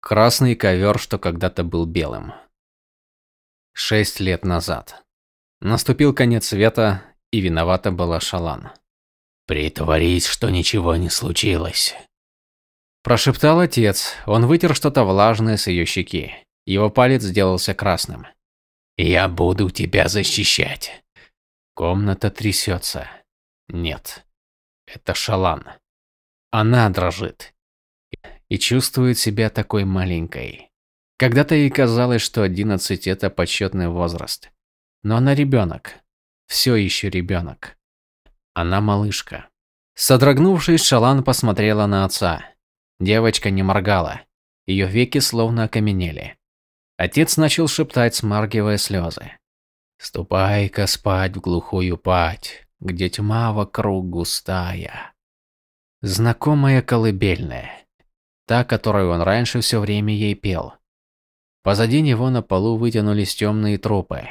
Красный ковер, что когда-то был белым. Шесть лет назад. Наступил конец света, и виновата была Шалан. «Притворись, что ничего не случилось», – прошептал отец. Он вытер что-то влажное с ее щеки. Его палец сделался красным. «Я буду тебя защищать». Комната трясется. Нет, это Шалан. Она дрожит и чувствует себя такой маленькой. Когда-то ей казалось, что 11 – это почетный возраст. Но она ребенок. Все еще ребенок. Она малышка. Содрогнувшись, Шалан посмотрела на отца. Девочка не моргала. Ее веки словно окаменели. Отец начал шептать, смаргивая слезы. «Ступай-ка спать в глухую пать, где тьма вокруг густая». Знакомая колыбельная. Та, которую он раньше все время ей пел. Позади него на полу вытянулись темные трупы.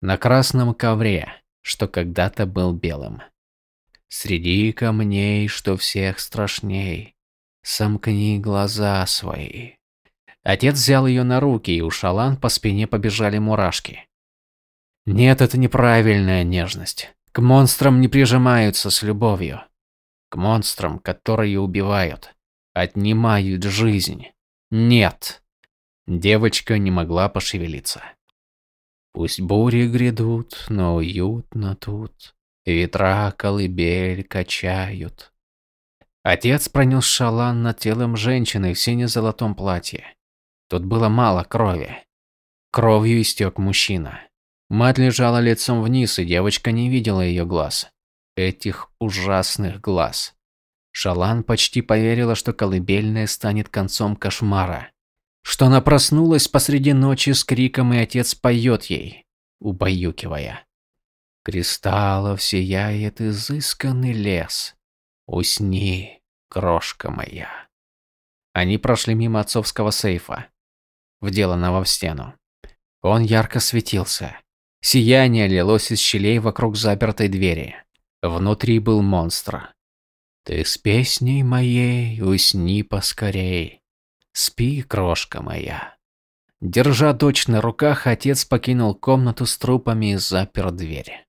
На красном ковре, что когда-то был белым. Среди камней, что всех страшней, сомкни глаза свои. Отец взял ее на руки, и у Шалан по спине побежали мурашки. Нет, это неправильная нежность. К монстрам не прижимаются с любовью. К монстрам, которые убивают, отнимают жизнь. Нет. Девочка не могла пошевелиться. Пусть бури грядут, но уютно тут. Ветра колыбель качают. Отец пронес шалан над телом женщины в сине-золотом платье. Тут было мало крови. Кровью истек мужчина. Мать лежала лицом вниз, и девочка не видела ее глаз. Этих ужасных глаз. Шалан почти поверила, что колыбельная станет концом кошмара. Что она проснулась посреди ночи с криком, и отец поет ей, убаюкивая. Кристаллов сияет изысканный лес. Усни, крошка моя. Они прошли мимо отцовского сейфа, вделанного в стену. Он ярко светился. Сияние лилось из щелей вокруг запертой двери. Внутри был монстр. Ты с песней моей усни поскорей. Спи, крошка моя. Держа дочь на руках, отец покинул комнату с трупами и запер дверь.